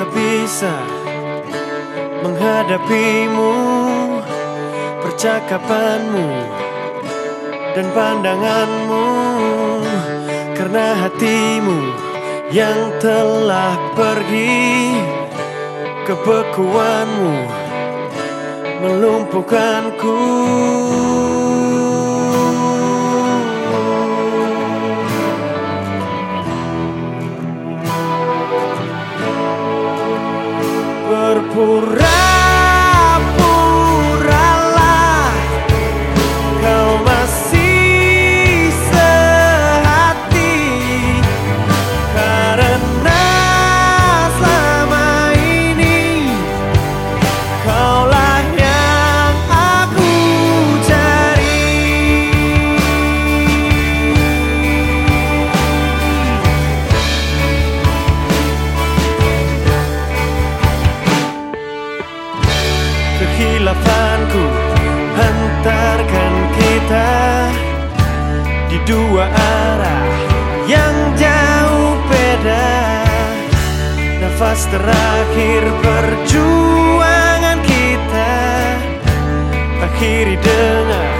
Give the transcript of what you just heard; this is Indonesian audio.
tak bisa menghadapimu Percakapanmu dan pandanganmu. Karena hatimu yang telah pergi Kebekuanmu melumpuhkanku Kehilafanku hantarkan kita Di dua arah yang jauh beda. Nafas terakhir perjuangan kita Akhiri dengan